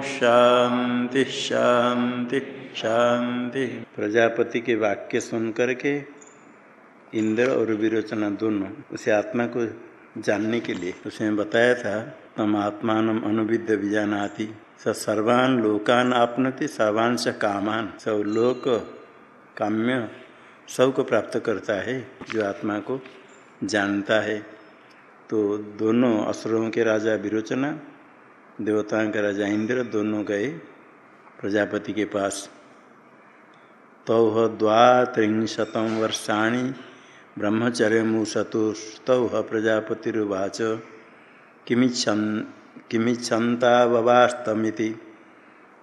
शांति शांति शांति। प्रजापति के वाक्य सुन करके इंद्र और विरोचना दोनों उसे आत्मा को जानने के लिए उसने बताया था, तम आत्मान अनुविद्य बीजानाति स सर्वान लोकान आपनति, सर्वान स कामान। सब लोक काम्य सबको प्राप्त करता है, जो आत्मा को जानता है। तो दोनों असुरों के राजा विरोचना देवताओं के राजा इंद्र दोनों गए प्रजापति के पास। तौ द्वात्रिशतम वर्षाणी ब्रह्मचर्य मुसतुस्तौ प्रजापतिरुवाच। किमिच्छन् किमिच्छन्ताववास्तमिति।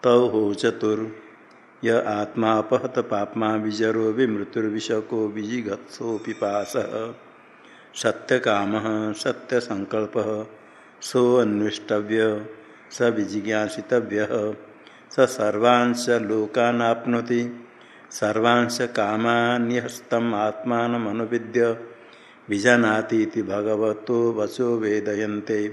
तौ हो चतुर्। य आत्मा अपहत पापमा विजरो विमृत्युर्विशको विजिघत्सो पिपासः सत्यकामः सत्यसङ्कल्पः सोऽन्वेष्टव्य। स विजिज्ञासितव्यः स सर्वांश लोकानाप्नोति। सर्वांश कामान्यस्तम आत्मानुविद्य बीजानाती भगवतो वचो वेदयन्ते।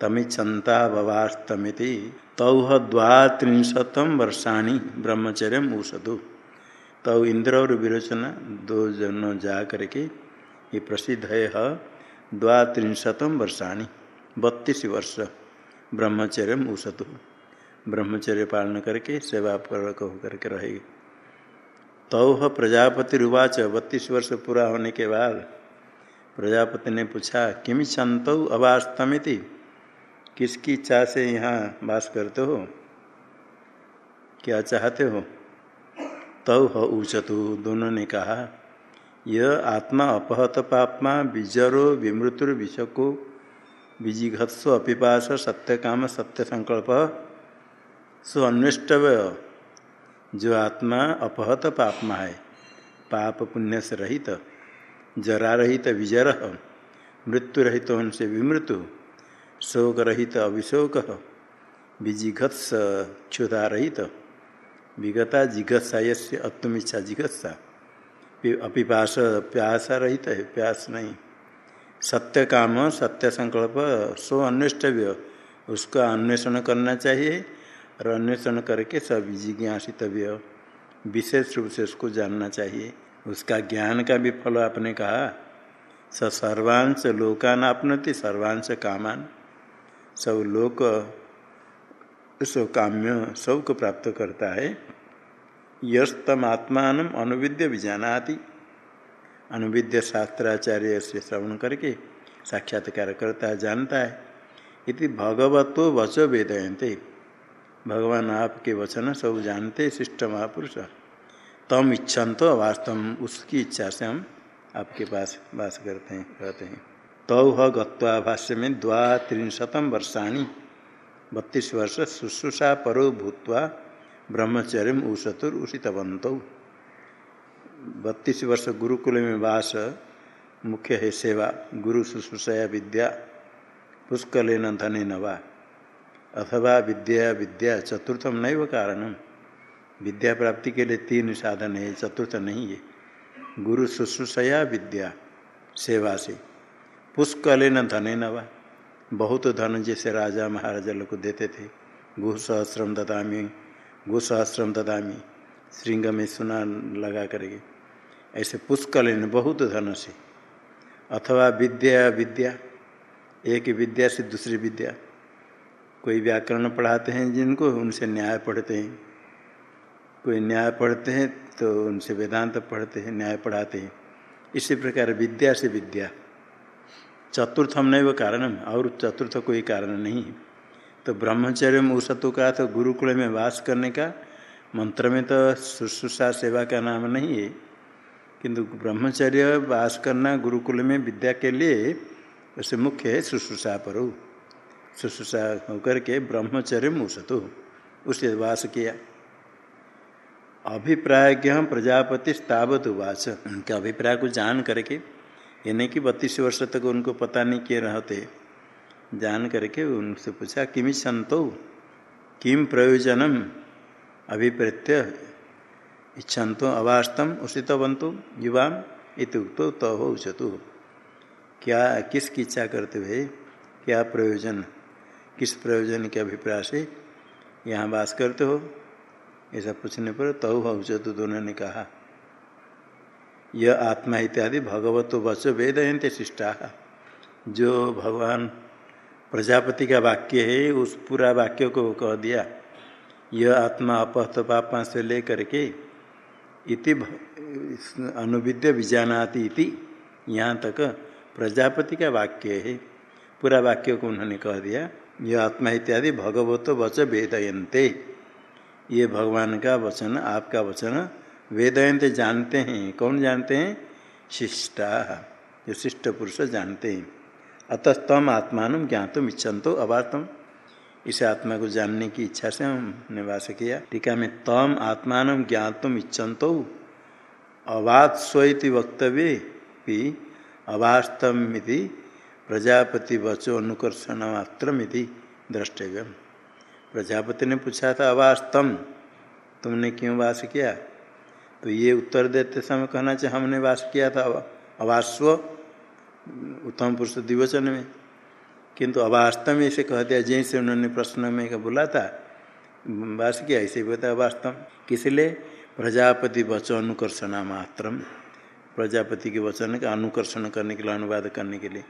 तमिच्छन्ता भवास्तमिति तौ द्वात्रिशतम वर्षाणी ब्रह्मचर्य ऊषधु तौ इंद्र और विरोचना दो जनों जा करके ये प्रसिद्ध है द्वात्रिशतम वर्षाणी। बत्तीस वर्ष। ब्रह्मचर्य ऊषधु ब्रह्मचर्य पालन करके सेवा पर होकर के रहेगी। तौ प्रजापति रुवाच, बत्तीस वर्ष पूरा होने के बाद प्रजापति ने पूछा, किम संत अवास्तमिति? किसकी इच्छा से यहाँ वास करते हो? क्या चाहते हो? तौ ऊचतु। दोनों ने कहा, यह आत्मा अपहत पापमा, विजरो विमृतुर विषको विजिघत्सो अपिपास सत्य काम सत्य संकल्प सो जो आत्मा अपहत पापमा है, पाप पुण्य से रहित, जरा रहित विजर मृत्यु रहित उनसे विमृत्यु शोक रहित अभिशोक विजिघत्स क्षुधा रहित, विगता जिघत्सा यसे अत्मिच्छा जिघत्सा अपिपास प्यासा रहित है, प्यास नहीं। सत्य काम सत्य संकल्प सो अन्वेष्टव्य। उसका अन्वेषण करना चाहिए और अन्वेषण करके सब जिज्ञासितव्य। विशेष रूप से उसको जानना चाहिए। उसका ज्ञान का भी फल आपने कहा। स सर्वांश लोकान आपनति, सर्वांश कामान। सब लोक, उस काम्य सबको प्राप्त करता है। यस्तम आत्मान अनुविद्य विजानाति। अनुविद्य शास्त्राचार्य से श्रवण करके साक्षात्कार करता है जानता है। इति भगवतो वचो वेदयंते भगवान आपके वचन सब जानते, शिष्ट महापुरुष। तम इच्छन तो वास्तव उसकी इच्छा से हम आपके पास वास करते हैं कहते हैं। तौ तो गत्वा भाष्य में द्वात्रिशतम वर्षाणी, बत्तीस वर्ष शुश्रूषा परो भूतवा ब्रह्मचर्य उषतुर उषितवंत बत्तीस वर्ष गुरुकुल में वास, मुख्य है सेवा, गुरु शुश्रूषया विद्या पुष्कलेन धने नवा, अथवा विद्या विद्या चतुर्थम नैव कारणम। विद्या प्राप्ति के लिए तीन साधन है, चतुर्थ नहीं है। गुरु शुश्रूषया विद्या, सेवा से। पुष्कले न धने बहुत धन जैसे राजा महाराजा लोग देते थे। गु सहस्रम ददामी गु सहस्रम ददामी। श्रृंग में सुना लगा करके ऐसे पुष्कल बहुत धन से। अथवा विद्या विद्या, एक विद्या से दूसरी विद्या। कोई व्याकरण पढ़ाते हैं जिनको उनसे न्याय पढ़ते हैं। कोई न्याय पढ़ते हैं तो उनसे वेदांत पढ़ते हैं, न्याय पढ़ाते हैं। इसी प्रकार विद्या से विद्या। चतुर्थम नहीं, वो कारण और चतुर्थ कोई कारण नहीं। तो ब्रह्मचर्य में उसत्व का तो गुरुकुल में वास करने का मंत्र में तो शुश्रूषा सेवा का नाम नहीं है। किंतु ब्रह्मचर्य वास करना गुरुकुल में विद्या के लिए उसे मुख्य है शुश्रूषा पर। शुश्रूषा होकर के ब्रह्मचर्य मुसतु उसे वास किया। अभिप्राय हम प्रजापति तावत उवाच उनके अभिप्राय को जान करके ये नहीं कि बत्तीस वर्ष तक उनको पता नहीं किए रहते, जान करके उनसे पूछा किमि संतो किम प्रयोजनम? अभिप्रत्य इच्छन्तो अवास्तम उषितवंतु युवा इतुक्तो तो हो उचतु। क्या किसकी इच्छा करते हुए क्या प्रयोजन, किस प्रयोजन के अभिप्राय से यहाँ वास करते हो? ऐसा पूछने पर तव तो उचतु दोनों ने कहा यह आत्मा इत्यादि भगवत वच वेदयंते शिष्टा जो भगवान प्रजापति का वाक्य है, उस पूरा वाक्य को कह दिया। यह आत्मा अपहत पापा से लेकर के इति अनुविद्य विजानाति इति यहाँ तक प्रजापति का वाक्य है। पूरा वाक्य को उन्होंने कह दिया, यह आत्मा इत्यादि भगवत वच वेदयंते ये भगवान का वचन, आपका वचन वेदयंते जानते हैं। कौन जानते हैं? शिष्टा, जो शिष्ट पुरुष जानते हैं। अतः तम आत्मान ज्ञातुम इच्छन्तो अवातम। इस आत्मा को जानने की इच्छा से हमने वास किया। टीका में तम आत्मान ज्ञातुम इच्छन्तो। अवात वक्तव्य भी अवास्तमिति प्रजापति वचो अनुकर्षण मात्रमिति द्रष्टव्य प्रजापति ने पूछा था, अवास्तम, तुमने क्यों वास किया? तो ये उत्तर देते समय कहना चाहिए, हमने वास किया था अवास्व, उत्तम पुरुष दिवचन में। किंतु अवास्तव में इसे कह दिया जैसे उन्होंने प्रश्न में बोला था वास किया ऐसे बता वास्तव किस लिए? प्रजापति वचो अनुकर्षणा मात्र प्रजापति के वचन का अनुकर्षण करने के लिए, अनुवाद करने के लिए।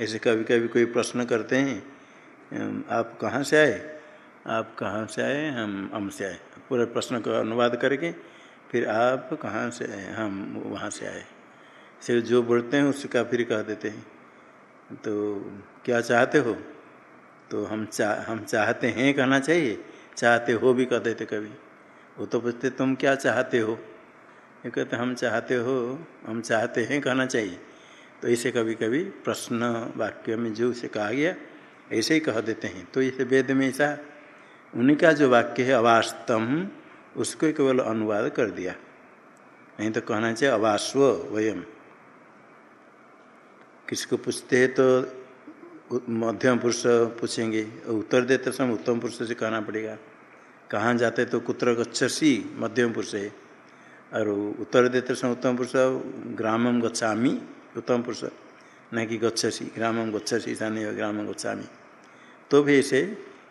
ऐसे कभी कभी कोई प्रश्न करते हैं आप कहाँ से आए? आप कहाँ से आए? हम हम से आए। पूरे प्रश्न का अनुवाद करके, फिर आप कहाँ से आए? हम वहाँ से आए। से जो बोलते हैं, उसका फिर कह देते हैं। तो क्या चाहते हो? तो हम चाह हम चाहते हैं कहना चाहिए। चाहते हो भी कह देते कभी। वो तो पूछते, तुम क्या चाहते हो? ये कहते, हम चाहते हो, हम चाहते हैं कहना चाहिए। तो ऐसे कभी कभी प्रश्न वाक्य में जो उसे कहा गया, ऐसे ही कह देते हैं। तो इसे वेद में ऐसा, उनका जो वाक्य है, अवास्तम, उसको केवल अनुवाद कर दिया। नहीं तो कहना चाहिए, अवास्व वयम। किसको पूछते हैं तो मध्यम पुरुष पूछेंगे, उत्तर देते समय उत्तम पुरुष से कहना पड़ेगा, कहाँ जाते तो कुत्र गच्छसी, मध्यम पुरुष है? और उत्तर देते समय उत्तम पुरुष ग्रामम गच्छामी, उत्तम पुरुष, न कि गच्छसी ग्रामम गच्छसी स्थानीय ग्रामम गच्छामी। तो भी ऐसे,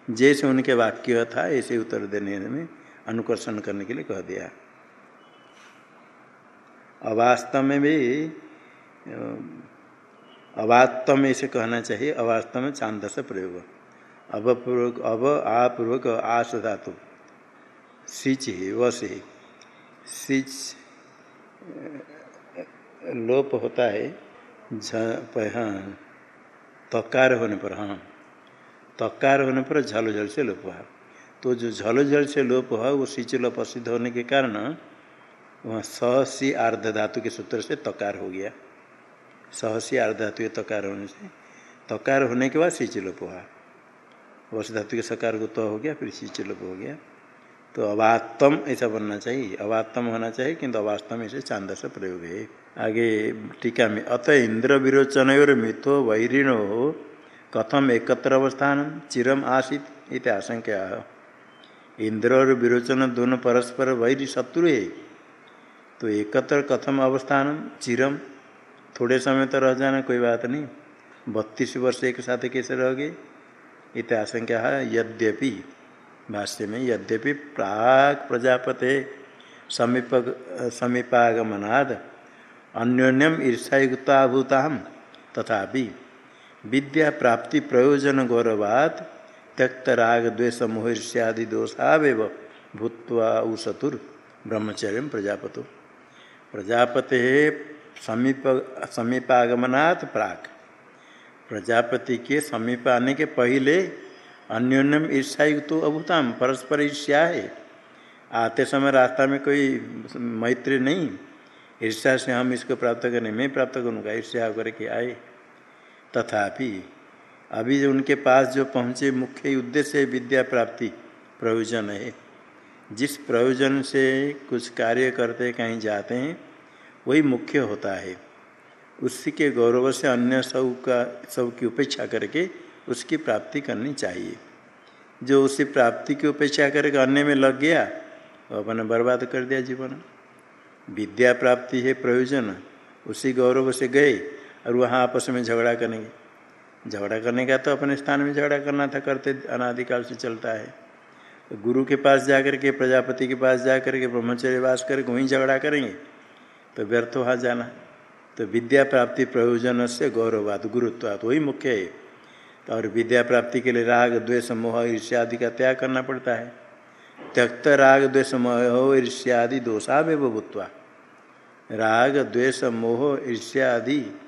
जैसे उनके वाक्य था, ऐसे उत्तर देने में अनुकर्षण करने के लिए कह दिया। अवास्तव में भी अवास्तव में इसे कहना चाहिए अवास्तव में छांदस प्रयोग। अब पूर्वक, अब आपूर्वक आस धातु सिच ही व से सिच लोप होता है हाँ तकार होने पर हाँ। तकार होने पर झल झल से लोप हुआ। तो जो झल झल से लोप हुआ, वो सिच लोप सिद्ध होने के कारण, वहाँ सी आर्ध धातु के सूत्र से तकार हो गया। सहसी आर्ध धातु के तकार होने से। तकार होने के बाद सिंचलोप हुआ। वर्ष धातु के सकार को तो हो गया, फिर सिंचलोप हो गया। तो अवात्तम ऐसा बनना चाहिए। अवात्तम होना चाहिए, किंतु अवास्तम ऐसे चाँद से प्रयोग है। आगे टीका में, अत इंद्र विरोचन और मिथो वैरिणो कथम एकत्र अवस्थान चिरम आसित इत आशंका। इंद्र और विरोचन दोनों परस्पर वैरी शत्रु है। तो एकत्र कथम अवस्थान चिरम थोड़े समय तो रह जाना, कोई बात नहीं। बत्तीस वर्ष एक साथ कैसे रह गए इत आशंका है, यद्यपि, भाष्य में यद्यपि प्राक प्रजापते समीप समीपागमनाद अन्योन्यम ईर्षायुक्ताभूता तथा विद्या प्राप्ति प्रयोजन गौरवाद त्यक्त राग द्वेष मोहिष्यादि दोषाव भूत्वा उसतुर ब्रह्मचर्य प्रजापतो। प्रजापते समीप, समीपागमनात् प्राक। प्रजापति के समीप आने के पहले अन्योन्यम ईर्षायुक्त तो अभूताम परस्पर ईर्ष्या है आते समय रास्ता में कोई मैत्री नहीं। ईर्ष्या से हम इसको प्राप्त करें मैं प्राप्त करूँगा, ईर्ष्या होकर के आए। तथापि, अभी जो उनके पास जो पहुँचे मुख्य उद्देश्य विद्या प्राप्ति, प्रयोजन है। जिस प्रयोजन से कुछ कार्य करते कहीं जाते हैं वही मुख्य होता है। उसी के गौरव से अन्य सब का, सब की उपेक्षा करके उसकी प्राप्ति करनी चाहिए। जो उसी प्राप्ति की उपेक्षा करके अन्य में लग गया, वो अपने बर्बाद कर दिया जीवन। विद्या प्राप्ति है प्रयोजन, उसी गौरव से गए और वहाँ आपस में झगड़ा करेंगे। झगड़ा करने का तो अपने स्थान में झगड़ा करना था, करते अनादिकाल से चलता है। गुरु के पास जाकर के, प्रजापति के पास जाकर के, ब्रह्मचर्य वास करके वहीं झगड़ा करेंगे। तो व्यर्थ वहाँ जाना। तो विद्या प्राप्ति प्रयोजन से गौरववाद, गुरुत्वाद, वही मुख्य है। तो और विद्या प्राप्ति के लिए राग, द्वेष, मोह ईर्ष्यादि का त्याग करना पड़ता है। त्यक्त राग, द्वेष, मोह ईर्ष्यादि दोषावेव भूतवा। राग, द्वेष, मोह ईर्ष्यादि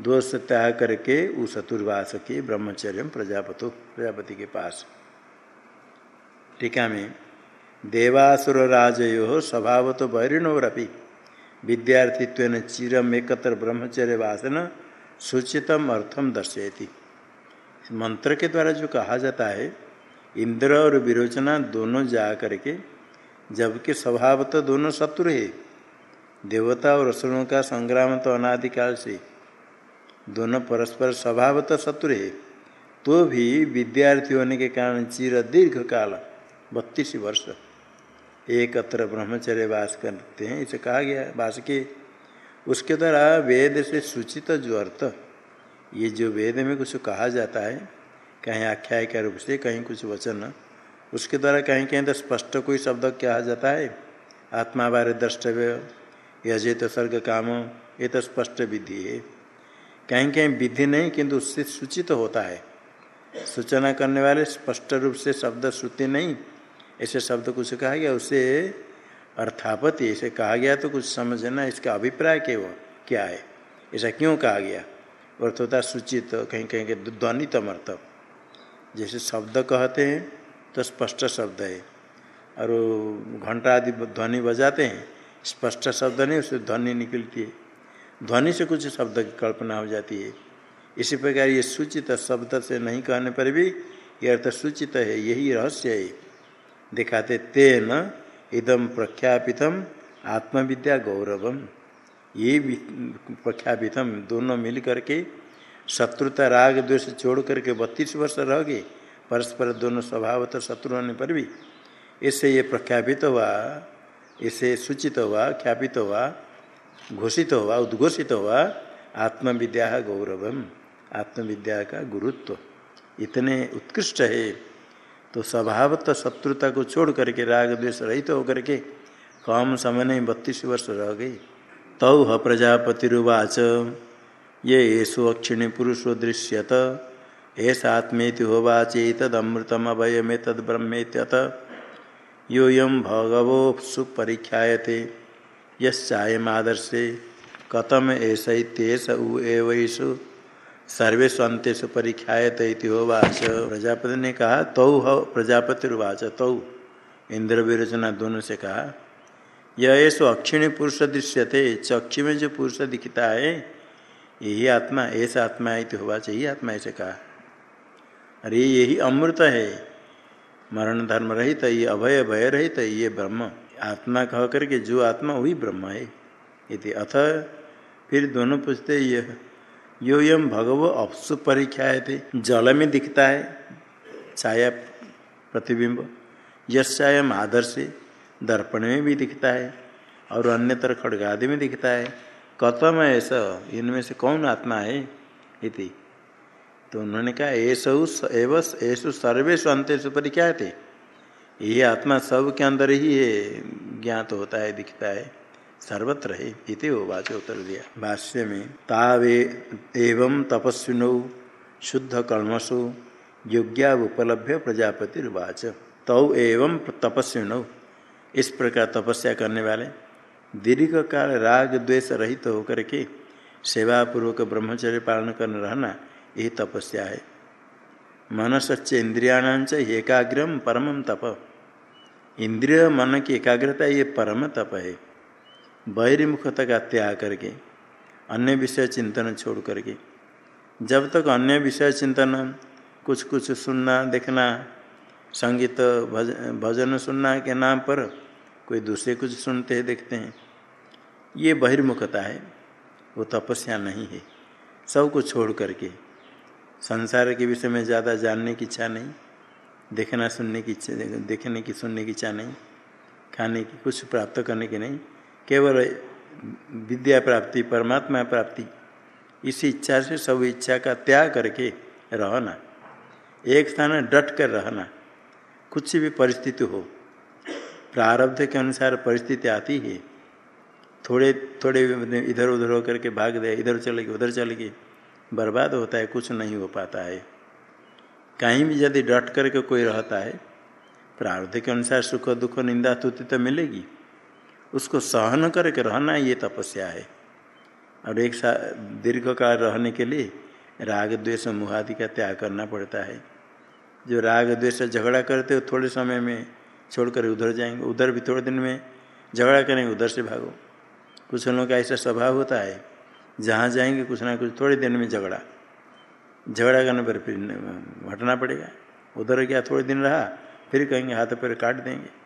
दोष त्याग करके उस चतुर्वास के ब्रह्मचर्य प्रजापतो, प्रजापति के पास। टीका में देवासुर राजयो स्वभाव तो बैरिणोरपि। विद्यार्थित्व चिरम एकत्र ब्रह्मचर्य वासन सूचितम अर्थम दर्शयती। मंत्र के द्वारा जो कहा जाता है, इंद्र और विरोचना दोनों जा करके, जबकि स्वभाव तो दोनों शत्रु है, देवता और असुरों का संग्राम तो अनादिकाल से, दोनों परस्पर स्वभाव तो शत्रु है तो भी विद्यार्थी होने के कारण चिर दीर्घ काल बत्तीस वर्ष एकत्र ब्रह्मचर्य वास करते हैं, इसे कहा गया वास के। उसके द्वारा वेद से सूचित जो अर्थ, ये जो वेद में कुछ कहा जाता है, कहीं आख्याय के रूप से, कहीं कुछ वचन, उसके द्वारा कहीं कहीं तो स्पष्ट कोई शब्द कहा जाता है। आत्मा बारे द्रष्टव्य, यजेत सर्ग काम, ये तो स्पष्ट विधि है। कहीं कहीं विधि नहीं, किंतु उससे सूचित होता है। सूचना करने वाले स्पष्ट रूप से शब्द, श्रुति नहीं ऐसे शब्द कुछ कहा गया, उसे अर्थापति, ऐसे कहा गया तो कुछ समझना, इसका अभिप्राय क्या वो क्या है? ऐसा क्यों कहा गया? अर्थ होता सूचित, कहीं कहीं के ध्वनितम अर्थ जैसे शब्द कहते हैं तो स्पष्ट शब्द है। और घंटा आदि ध्वनि बजाते हैं, स्पष्ट शब्द नहीं, उससे ध्वनि निकलती है। ध्वनि से कुछ शब्द की कल्पना हो जाती है। इसी प्रकार ये सूचित शब्द से नहीं कहने पर भी ये अर्थ सूचित है, यही रहस्य है। दिखाते, तेन इदम प्रख्यापितम आत्मविद्या गौरवम। ये प्रख्यापितम, दोनों मिल करके शत्रुता राग, द्वेष छोड़ करके बत्तीस वर्ष रह गए परस्पर दोनों स्वभाव तो शत्रु होने पर भी। इससे ये प्रख्यापित हुआ, इससे सूचित हुआ, ख्यापित हुआ, घोषित हुआ, उद्घोषित हुआ, आत्मविद्या गौरवम, आत्मविद्या का गुरुत्व। इतने उत्कृष्ट है तो स्वभाव तो शत्रुता को छोड़ करके, राग द्वेष रहित तो होकर के कम समय नहीं बत्तीस वर्ष रह गई। तौ तो प्रजापतिरुवाच ये येषु अक्षिणी पुरुषो दृश्यत। ऐसा आत्मेति होवाचेतदमृतम अभयमेतद ब्रह्मेत्यत योऽयं भगवो सुपरीक्षायते यश्चायमादर्शे कथम ऐसा उ एवैषु। सर्वेशु अंतेषु परीक्षाएत होवाच। प्रजापति ने कहा, तौ तो प्रजापति रुवाच तौ। तो इंद्र विरचना दोनों से कहा, यह ऐसो अक्षिणी पुरुष दृश्य थे चक्षु में जो पुरुष दिखता है, यही आत्मा, ऐसा आत्मा है होवा चाहिए आत्मा ऐसे कहा। अरे, यही अमृत है। मरण धर्म रहित, ये अभय भय रहित, ये ब्रह्म। आत्मा कह करके जो आत्मा, वही ब्रह्म है। इति। अथ फिर दोनों पूछते, यह यो यम भगव अपसु थे। जल में दिखता है, छाया प्रतिबिंब। यश छाया आदर्श, दर्पण में भी दिखता है, और अन्यतर खड़गादि में दिखता है। कथम है ऐसा, इनमें से कौन आत्मा है? इति। तो उन्होंने कहा, ऐसा एवं ऐसु अंतेषु परीक्षा थे ये आत्मा सब के अंदर ही है ज्ञात होता है, दिखता है। सर्वत्र है इति उत्तर दिया। भाष्य में, तावे एवं तपस्विनो शुद्ध कर्मसु योग्या उपलभ्य प्रजापति वाच तौ एवं तपस्विनो। इस प्रकार तपस्या करने वाले दीर्घ काल राग द्वेष रहित तो होकर के सेवा पूर्वक ब्रह्मचर्य पालन कर रहना, यही तपस्या है। मनसच्च इंद्रियाणांच एकाग्रम परम तप। इंद्रिय मन की एकाग्रता ये परम तप है। बहिर्मुखता का त्याग करके अन्य विषय चिंतन छोड़ करके। जब तक अन्य विषय चिंतन कुछ कुछ सुनना देखना संगीत भज, भजन सुनना के नाम पर कोई दूसरे कुछ सुनते हैं देखते हैं ये बहिर्मुखता है वो तपस्या नहीं है। सब कुछ छोड़ करके संसार के विषय में ज़्यादा जानने की इच्छा नहीं देखना सुनने की इच्छा देखने की सुनने की इच्छा नहीं खाने की कुछ प्राप्त करने की नहीं केवल विद्या प्राप्ति, परमात्मा प्राप्ति, इसी इच्छा से सब इच्छा का त्याग करके रहना। एक स्थान डट कर रहना, कुछ भी परिस्थिति हो, प्रारब्ध के अनुसार परिस्थिति आती है, थोड़े थोड़े इधर उधर होकर के भाग दे, इधर चले गए, उधर चले गए, बर्बाद होता है, कुछ नहीं हो पाता है। कहीं भी यदि डट करके कोई रहता है, प्रारब्ध के अनुसार सुख दुख निंदा स्तुति तो मिलेगी। उसको सहन करके रहना ये तपस्या है। और एक साथ दीर्घ काल रहने के लिए राग, द्वेष, मुहादि का त्याग करना पड़ता है। जो राग, द्वेष झगड़ा करते हो, थोड़े समय में छोड़कर उधर जाएँगे, उधर भी थोड़े दिन में झगड़ा करेंगे, उधर से भागो। कुछ लोगों का ऐसा स्वभाव होता है, जहाँ जाएँगे, कुछ ना कुछ थोड़े दिन में झगड़ा। झगड़ा करने पर फिर हटना पड़ेगा। उधर गया, थोड़े दिन रहा, फिर कहेंगे, हाथ पैर काट देंगे।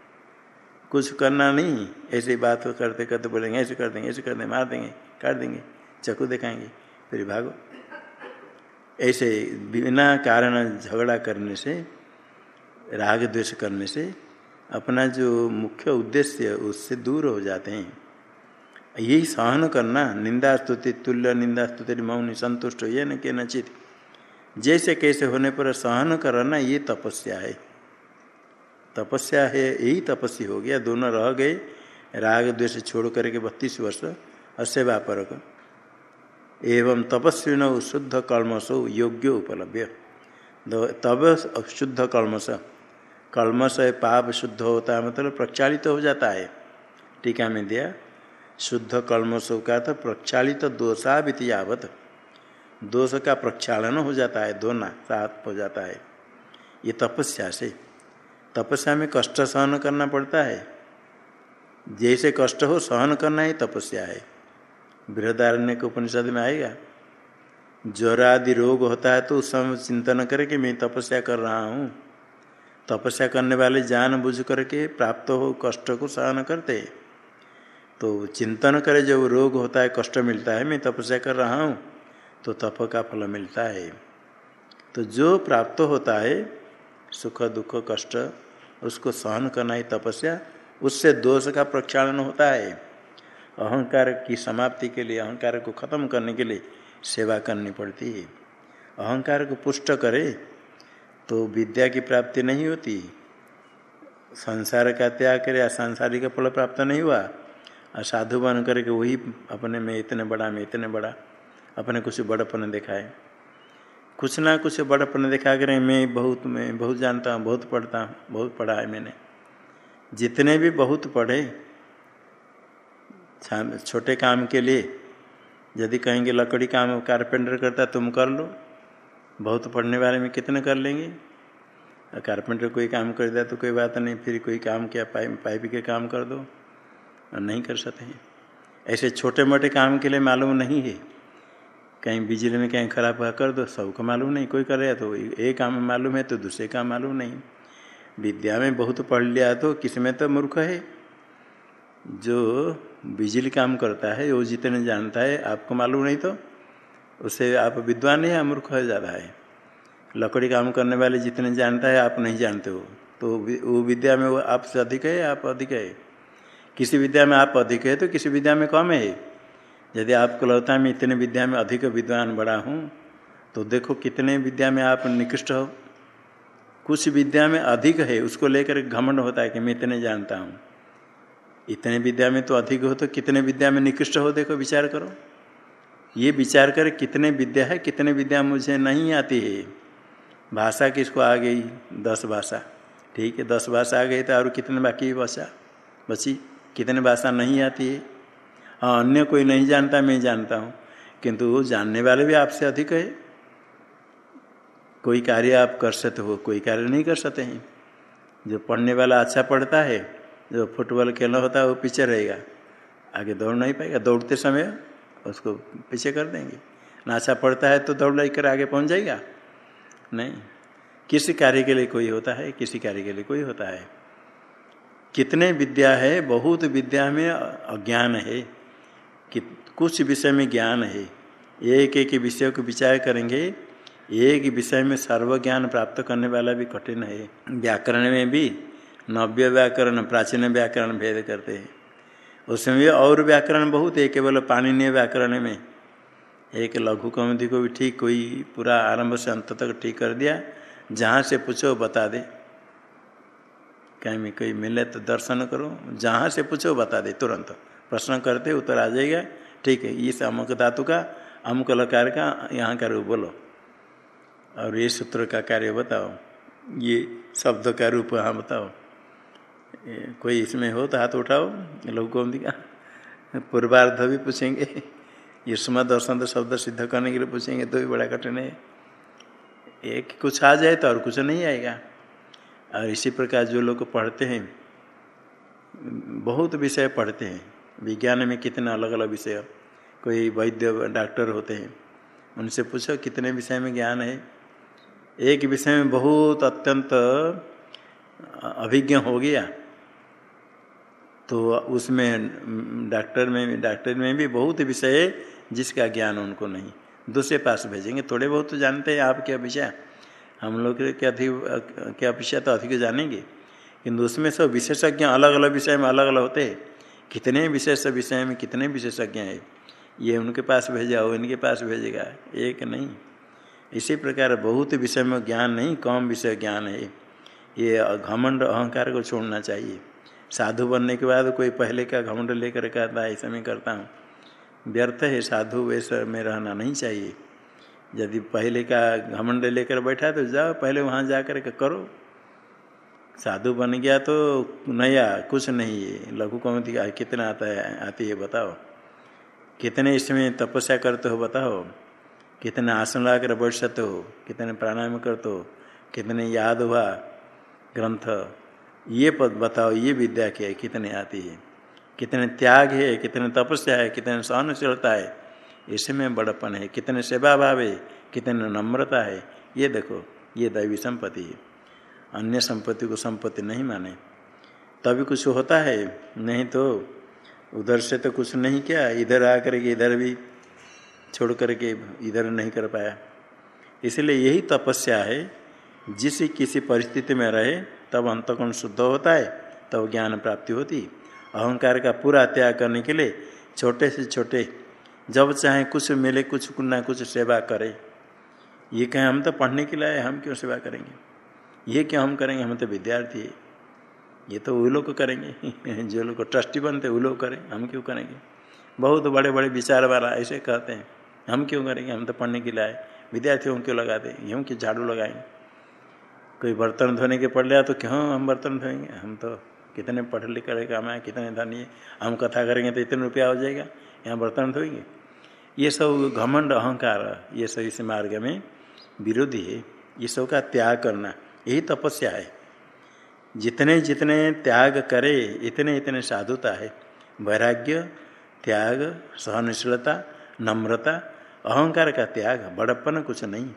कुछ करना नहीं, ऐसी बात करते करते बोलेंगे, ऐसे कर देंगे, ऐसे कर देंगे, मार देंगे, काट देंगे चक्कू दिखाएँगे, फिर भागो। ऐसे बिना कारण झगड़ा करने से, राग द्वेष करने से, अपना जो मुख्य उद्देश्य उससे दूर हो जाते हैं। यही सहन करना, निंदा स्तुति, तुल्य निंदा स्तुति, मौनी संतुष्ट, ये न के नचित जैसे कैसे होने पर सहन करना, ये तपस्या है। तपस्या है, यही तपस्या हो गया। दोनों रह गए। राग द्वेष छोड़ करके बत्तीस वर्ष असेवा परक। एवं तपस्विन शुद्ध कलमसो योग्य उपलब्ध तब शुद्ध कलमस कलमस पाप शुद्ध होता है मतलब प्रक्षालित तो हो जाता है। टीका में दिया, शुद्ध कलमसो का तो प्रक्षालित दोषा यावत। दोष का प्रक्षालन हो जाता है, दोना सात हो जाता है। ये तपस्या से। तपस्या में कष्ट सहन करना पड़ता है। जैसे कष्ट हो, सहन करना ही तपस्या है। बृहदारण्य के उपनिषद में आएगा ज्वर आदि रोग होता है तो उस समय चिंतन करके मैं तपस्या कर रहा हूँ। तपस्या करने वाले जान बुझ करके प्राप्त हो कष्ट को सहन करते। तो चिंतन करे, जब रोग होता है, कष्ट मिलता है, मैं तपस्या कर रहा हूँ तो तप का फल मिलता है। तो जो प्राप्त होता है, सुख, दुख, कष्ट उसको सहन करना ही तपस्या, उससे दोष का प्रक्षालन होता है। अहंकार की समाप्ति के लिए, अहंकार को खत्म करने के लिए सेवा करनी पड़ती है। अहंकार को पुष्ट करे तो विद्या की प्राप्ति नहीं होती। संसार का त्याग करे सांसारिक फल प्राप्त नहीं हुआ और साधु बन करके वही अपने में इतने बड़ा में इतने बड़ा, अपने कुछ बड़पन दिखाए। कुछ ना कुछ बड़पन दिखा कर, मैं बहुत मैं बहुत जानता हूँ, बहुत पढ़ता हूँ, बहुत पढ़ा है मैंने। जितने भी बहुत पढ़े छोटे काम के लिए, यदि कहेंगे लकड़ी काम कारपेंटर करता, तुम कर लो। बहुत पढ़ने वाले में कितने कर लेंगे? कारपेंटर कोई काम कर दिया तो कोई बात नहीं, फिर कोई काम किया, पाइप पाइप के काम कर दो। और नहीं कर सकते ऐसे छोटे मोटे काम के लिए मालूम नहीं है। कहीं बिजली में कहीं खराब कर दो, सबको मालूम नहीं, कोई करे तो एक काम मालूम है तो दूसरे काम मालूम नहीं। विद्या में बहुत पढ़ लिया तो किसमें तो मूर्ख है? जो बिजली काम करता है, वो जितने जानता है, आपको मालूम नहीं तो उसे आप विद्वान है या मूर्ख है ज़्यादा है। लकड़ी काम करने वाले जितने जानता है, आप नहीं जानते हो। तो वो विद्या में वो आपसे अधिक है आप अधिक है? किसी विद्या में आप अधिक है तो किसी विद्या में कम है? यदि आपको लगता है मैं इतने विद्या में अधिक विद्वान बड़ा हूँ तो देखो कितने विद्या में आप निकृष्ट हो। कुछ विद्या में अधिक है, उसको लेकर घमंड होता है कि मैं इतने जानता हूँ। इतने विद्या में तो अधिक हो तो कितने विद्या में निकृष्ट हो, देखो विचार करो। ये विचार कर कितने विद्या है, कितने विद्या मुझे नहीं आती है। भाषा किसको आ गई दस भाषा। ठीक है, दस भाषा आ गई तो और कितने बाकी भाषा? बची, कितने भाषा नहीं आती है? हाँ अन्य कोई नहीं जानता, मैं जानता हूँ। किंतु जानने वाले भी आपसे अधिक है। कोई कार्य आप कर सकते हो, कोई कार्य नहीं कर सकते हैं। जो पढ़ने वाला अच्छा पढ़ता है, जो फुटबॉल खेलना होता है, वो पीछे रहेगा। आगे दौड़ नहीं पाएगा। दौड़ते समय उसको पीछे कर देंगे। ना अच्छा पढ़ता है तो दौड़ लग कर आगे पहुँच जाएगा। नहीं। किसी कार्य के लिए कोई होता है, किसी कार्य के लिए कोई होता है। कितने विद्या है, बहुत विद्या में अज्ञान है। कि कुछ विषय में ज्ञान है। एक एक विषय को विचार करेंगे, एक विषय में सर्व ज्ञान प्राप्त करने वाला भी कठिन है। व्याकरण में भी नव्य व्याकरण, प्राचीन व्याकरण भेद करते हैं। उसमें भी और व्याकरण बहुत है, केवल पाणनीय व्याकरण में। एक लघु कौमदी को भी ठीक कोई पूरा आरंभ से अंत तक ठीक कर दिया, जहाँ से पूछो बता दे। कहीं में कोई मिले तो दर्शन करो, जहाँ से पूछो बता दे, तुरंत। प्रश्न करते, उत्तर आ जाएगा। ठीक है, इस अमुक धातु का, अमुक लकार का, यहाँ का रूप बोलो। और ये सूत्र का कार्य बताओ। ये शब्द का रूप हाँ बताओ। कोई इसमें हो तो हाथ उठाओ कौन दिखा। पूर्वार्ध भी पूछेंगे। युष्म दर्शन शब्द सिद्ध करने के लिए पूछेंगे तो भी बड़ा कठिन है। एक कुछ आ जाए तो और कुछ नहीं आएगा। और इसी प्रकार जो लोग पढ़ते हैं, बहुत विषय पढ़ते हैं। विज्ञान में कितने अलग अलग विषय कोई वैद्य, डॉक्टर होते हैं। उनसे पूछो कितने विषय में ज्ञान है। एक विषय में बहुत अत्यंत अभिज्ञ हो गया। तो उसमें, डॉक्टर में डॉक्टर में भी बहुत विषय है जिसका ज्ञान उनको नहीं। दूसरे पास भेजेंगे, थोड़े बहुत तो जानते हैं आप क्या विषय हम लोग के अधिक क्या विषय तो अधिक जानेंगे। किंतु उसमें सब विशेषज्ञ अलग अलग विषय में अलग अलग होते हैं। कितने विशेष विषय में कितने विशेषज्ञ हैं? ये उनके पास भेजा, वो इनके पास भेजेगा। एक नहीं। इसी प्रकार बहुत विषय में ज्ञान नहीं, कम विषय ज्ञान है। ये घमंड अहंकार को छोड़ना चाहिए। साधु बनने के बाद कोई पहले का घमंड लेकर कहता है ऐसा मैं करता हूँ। व्यर्थ है साधु, वैसे में रहना नहीं चाहिए। यदि पहले का घमंड लेकर बैठा तो जाओ, पहले वहाँ जा कर करो। साधु बन गया तो नया, कुछ नहीं है। लघु कौमती कितना आता है, आती है बताओ। कितने इसमें तपस्या करते हो बताओ। कितने आसन लगा कर बैठ सकते हो, कितने प्राणायाम करते हो, कितने याद हुआ ग्रंथ। ये पद बताओ, ये विद्या की है, कितने आती है। कितने त्याग है, कितने तपस्या है, कितने सहनशीलता है, इसमें बड़पन है। कितने सेवा भाव है, कितने नम्रता है। ये देखो, ये दैवी संपत्ति है। अन्य संपत्ति को संपत्ति नहीं माने। तभी कुछ होता है, नहीं तो उधर से तो कुछ नहीं किया, इधर आकर के इधर भी छोड़ करके इधर नहीं कर पाया। इसलिए यही तपस्या है, जिस किसी परिस्थिति में रहे, तब अंतकोण शुद्ध होता है, तब ज्ञान प्राप्ति होती अहंकार का पूरा त्याग करने के लिए छोटे से छोटे, जब चाहे कुछ मिले, कुछ ना कुछ सेवा करे। ये कहें, हम तो पढ़ने के लिए हम क्यों सेवा करेंगे? ये क्यों हम करेंगे? हम तो विद्यार्थी है। ये तो वो लोग करेंगे। जो लोग ट्रस्टी बनते वो लोग करें। हम क्यों करेंगे? बहुत बड़े बड़े विचार वाला ऐसे कहते हैं। हम क्यों करेंगे? हम तो पढ़ने के लिए विद्यार्थियों क्यों लगाते? हम क्यों झाड़ू लगाएँगे। कोई बर्तन धोने के पड़ लिया तो क्यों हम बर्तन धोएँगे? हम तो कितने पढ़ लिख कर काम है कितने धनी हम कथा करेंगे तो इतने रुपया हो जाएगा। यहाँ बर्तन धोएँगे। ये सब घमंड, अहंकार, ये सब इस मार्ग में विरोधी है। ये सब का त्याग करना। यही तपस्या है। जितने जितने त्याग करे, इतने इतने साधुता है। वैराग्य, त्याग, सहनशीलता, नम्रता, अहंकार का त्याग, बड़प्पन कुछ नहीं।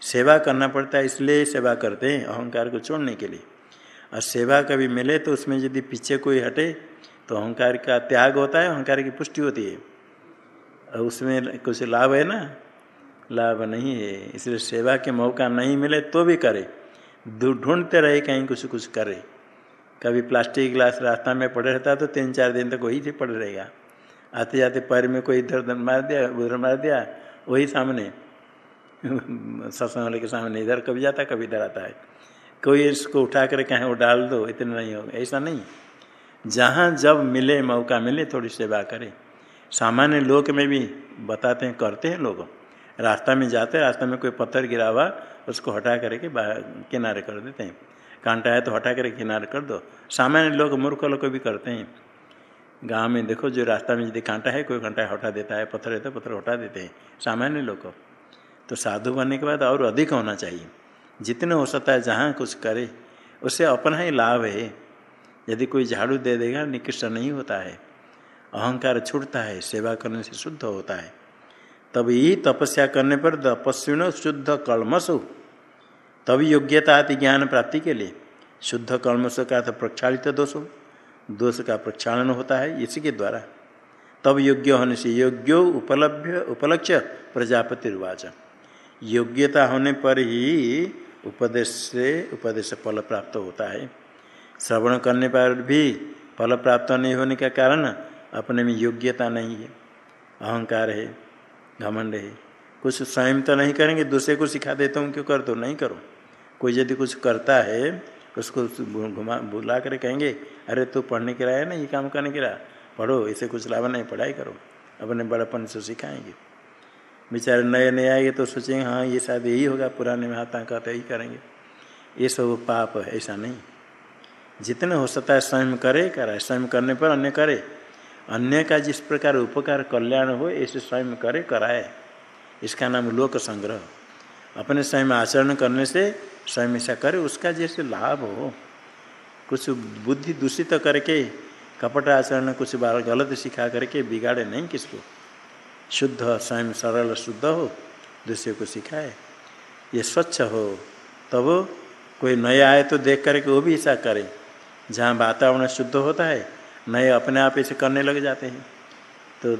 सेवा करना पड़ता है, इसलिए सेवा करते हैं अहंकार को छोड़ने के लिए। और सेवा कभी मिले तो उसमें यदि पीछे कोई हटे तो अहंकार का त्याग होता है, अहंकार की पुष्टि होती है। और उसमें कुछ लाभ है ना? लाभ नहीं है। इसलिए सेवा के मौका नहीं मिले तो भी करे। ढूंढते रहे, कहीं कुछ कुछ करे। कभी प्लास्टिक गिलास रास्ता में पड़े रहता तो तीन चार दिन तक वही से पड़े रहेगा। आते जाते पैर में कोई इधर उधर मार दिया, उधर मार दिया, वही सामने। सत्संग वाले के सामने, इधर कभी जाता, कभी इधर आता है। कोई इसको उठा कर कहें, वो डाल दो, इतना नहीं होगा। ऐसा नहीं। जहाँ जब मिले, मौका मिले, थोड़ी सेवा करें। सामान्य लोक में भी बताते हैं, करते हैं लोग। रास्ता में जाते रास्ता में कोई पत्थर गिरा हुआ उसको हटा करके किनारे कर देते हैं। कांटा है तो हटा करके किनारे कर दो। सामान्य लोग मूर्ख लोग भी करते हैं। गाँव में देखो, जो रास्ता में यदि कांटा है, कोई कांटा हटा देता है, पत्थर है तो पत्थर हटा देते हैं, सामान्य लोग को। तो साधु बनने के बाद और अधिक होना चाहिए। जितने हो सकता है, जहाँ कुछ करे, उससे अपना ही लाभ है। यदि कोई झाड़ू दे देगा, निकृष्ट नहीं होता है। अहंकार छूटता है, सेवा करने से शुद्ध होता है। यही तपस्या करने पर तपस्विन शुद्ध कलमसु। तभी योग्यता आती ज्ञान प्राप्ति के लिए। शुद्ध कलमसु का तो प्रक्षालित दोष। दोष का प्रक्षालन होता है इसी के द्वारा। तब योग्य होने से योग्यो उपलब्ध उपलक्ष्य प्रजापति निर्वाचन योग्यता होने पर ही उपदेश से उपदेश फल प्राप्त होता है। श्रवण करने पर भी फल प्राप्त नहीं होने का कारण अपने में योग्यता नहीं है। अहंकार है। घमंड है। कुछ स्वयं तो नहीं करेंगे, दूसरे को सिखा देता हूँ, क्यों कर दो? नहीं करो। कोई यदि कुछ करता है, उसको घुमा, बुला कर कहेंगे, अरे तू पढ़ने के लिए है ना ये काम करने के लिए पढ़ो, इसे कुछ लाभ नहीं, पढ़ाई करो। अपने बड़पन से सिखाएँगे। बेचारे नए नए आएँगे तो सोचेंगे हाँ ये शायद यही होगा, पुराने में हाथा कहते यही करेंगे। ये सब पाप है, ऐसा नहीं। जितने हो सकता है, स्वयं करे, कराए। स्वयं करने पर अन्य करे। अन्य का जिस प्रकार उपकार कल्याण हो, ऐसे स्वयं करे, कराए। इसका नाम लोक संग्रह। अपने स्वयं आचरण करने से स्वयं ऐसा करे, उसका जैसे लाभ हो। कुछ बुद्धि दूषित करके, कपट आचरण, कुछ बार गलत सिखा करके बिगाड़े नहीं किसको। शुद्ध, स्वयं सरल, शुद्ध हो, दूसरे को सिखाए। ये स्वच्छ हो, तब कोई नया आए तो देख करके वो भी ऐसा करे। जहाँ वातावरण शुद्ध होता है नए अपने आप ऐसे करने लग जाते हैं। तो,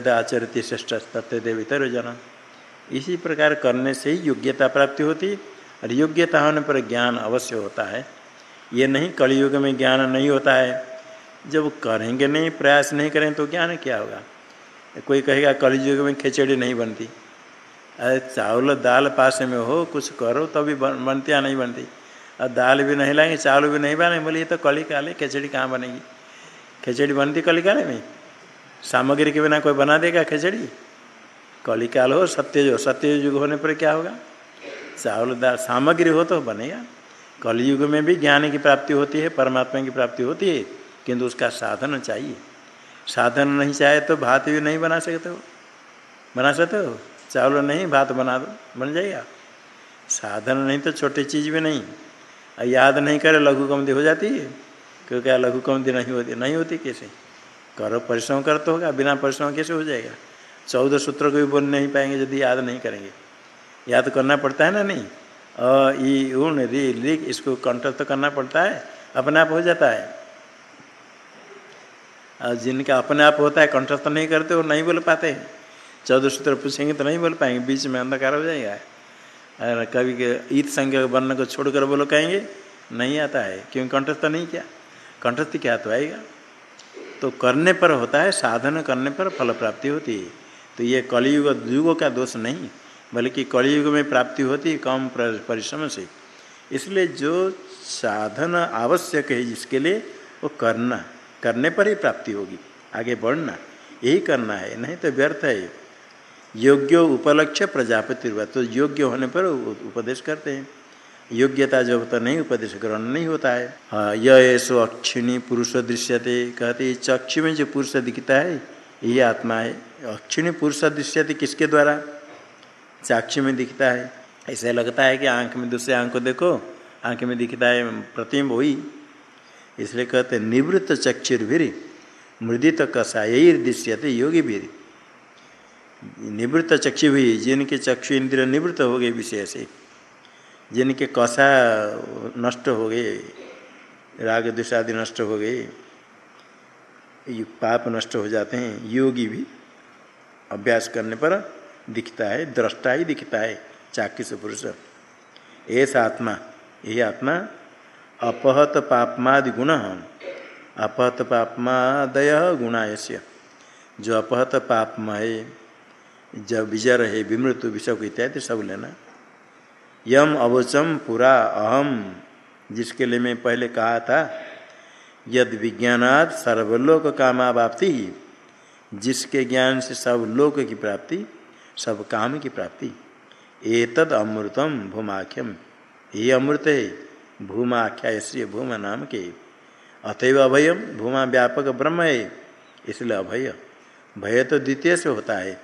तो आचरती श्रेष्ठ तत्व देवितर जन इसी प्रकार करने से ही योग्यता प्राप्ति होती और योग्यता होने पर ज्ञान अवश्य होता है। ये नहीं कलयुग में ज्ञान नहीं होता है। जब करेंगे नहीं प्रयास नहीं करें तो ज्ञान क्या होगा? कोई कहेगा कलयुग में खिचड़ी नहीं बनती। अरे चावल दाल पास में हो कुछ करो तभी तो बनती या नहीं बनती। और दाल भी नहीं लाएँगे चावल भी नहीं बने बोले ये तो कली काले खिचड़ी कहाँ बनेगी? खिचड़ी बनती कली काले में सामग्री के बिना कोई बना देगा खिचड़ी? कली काल हो सत्य जो, सत्य युग होने पर क्या होगा? चावल दाल सामग्री हो तो बनेगा। कलयुग में भी ज्ञान की प्राप्ति होती है, परमात्मा की प्राप्ति होती है, किंतु उसका साधन चाहिए। साधन नहीं चाहे तो भात भी नहीं बना सकते हो। बना सकते हो? चावल नहीं, भात बना दो, बन जाएगा। साधन नहीं तो छोटी चीज़ भी नहीं। याद नहीं करे लघु कमती हो जाती है। क्योंकि लघु कमती नहीं होती? नहीं होती कैसे? करो परिश्रम कर तो होगा, बिना परिश्रम कैसे हो जाएगा? चौदह सूत्र को भी बोल नहीं पाएँगे, यदि याद नहीं करेंगे। याद करना पड़ता है ना नहीं? अ, ई, उन, री, लिख, इसको कंट्रोल तो करना पड़ता है, अपने आप हो जाता है। और जिनका अपने आप होता है कंट्रोल तो नहीं करते वो नहीं बोल पाते। चौदह सूत्र पूछेंगे तो नहीं बोल पाएँगे, बीच में अंधकार हो जाएगा। और कभी ईद संज्ञा वर्ण को छोड़कर बोलो कहेंगे, नहीं आता है क्योंकि कंठस्थ नहीं किया। कंठस्थ क्या तो आएगा। तो करने पर होता है, साधन करने पर फल प्राप्ति होती है। तो ये कलयुग युगों का दोष नहीं, बल्कि कलयुग में प्राप्ति होती है कम परिश्रम से। इसलिए जो साधन आवश्यक है जिसके लिए वो करना, करने पर ही प्राप्ति होगी। आगे बढ़ना, यही करना है, नहीं तो व्यर्थ है। योग्य उपलक्ष्य प्रजापति तो योग्य होने पर उपदेश करते हैं। योग्यता जब तक नहीं उपदेश ग्रहण नहीं होता है। हाँ यह ऐसो अक्षिणी पुरुष दृश्यते, कहते चक्षु में जो पुरुष दिखता है यही आत्मा है। अक्षिणी पुरुष दृश्यते किसके द्वारा? चाक्षु में दिखता है। ऐसे लगता है कि आँख में दूसरे आँख को देखो, आँख में दिखता है प्रतिम्ब वही इसलिए कहते निवृत्त चक्षुर्भिर, मृदित कषाय दृश्यते योगी भी निवृत्त चक्षु भी जिनके चक्षु इंद्रिय निवृत्त हो गए विषय से जिनके कषा नष्ट हो गए राग दुषादि नष्ट हो गए पाप नष्ट हो जाते हैं, योगी भी अभ्यास करने पर दिखता है, दृष्टा ही दिखता है चाक्षुष पुरुष। ऐसा आत्मा, यही आत्मा, अपहत पापमादि गुण, अपहत पापमादय गुणायस्य। जो अपहत पापमा है जब विजय है विमृत विषय इत्यादि सब लेना। यम अवचम पुरा अहम, जिसके लिए मैं पहले कहा था, यद विज्ञानात् सर्वलोक कामावाप्ति, जिसके ज्ञान से सब लोक की प्राप्ति, सब काम की प्राप्ति। एतद अमृतम भूमाख्यम। ये अमृत है, भूमाख्या श्री भूमा नाम के। अतएव अभयम, भूमा व्यापक ब्रह्म है, इसलिए अभय। भय तो द्वितीय से होता है।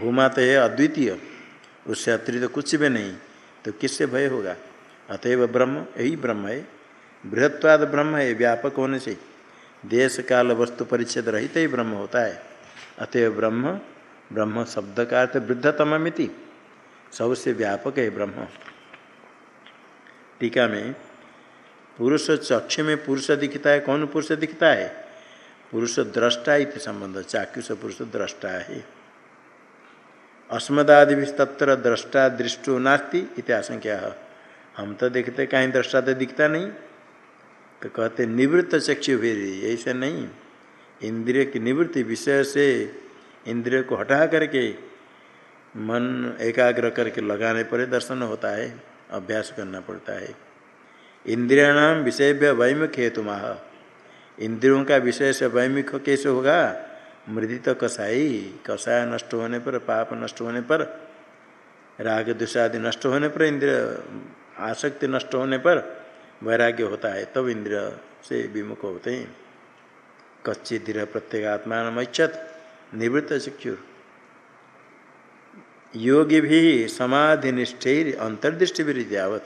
भूमा तो है अद्वितीय, उससे अतिरिक्त तो कुछ भी नहीं। तो किससे भय होगा? अतएव ब्रह्म, यही ब्रह्म है। बृहत्वाद ब्रह्म है, व्यापक होने से। देश, काल, वस्तु, परिच्छेद रहित ही ब्रह्म होता है। अतएव ब्रह्म ब्रह्म शब्द का अर्थ वृद्धतम मिति सबसे व्यापक है ब्रह्म। टीका में, पुरुष चक्ष में पुरुष दिखता है, कौन पुरुष दिखता है? पुरुष दृष्टा इति संबंध, चाक्षुष पुरुष दृष्टा है। अस्मदादि भी तत्र दृष्टा दृष्टो नास्ति आशंका हम तो देखते कहीं दृष्टा तो दिखता नहीं। तो कहते निवृत्त चक्षु भी ऐसे नहीं। इंद्रिय की निवृत्ति विषय से इंद्रिय को हटा करके मन एकाग्र करके लगाने पर दर्शन होता है, अभ्यास करना पड़ता है। इंद्रियाणाम विषय वैमुख हेतु इंद्रियों का विषय से वैमुख कैसे होगा? मृदित कसाई, कसाय नष्ट होने पर, पाप नष्ट होने पर, राग दुषादि नष्ट होने पर, इंद्र, आसक्ति नष्ट होने पर वैराग्य होता है, तब इंद्रिय से विमुख होते हैं। कच्ची धीर प्रत्येक आत्मा इच्छत निवृत्त चक्षुर। योगी भी समाधि निष्ठे अंतर्दृष्टि भी रिद्यावत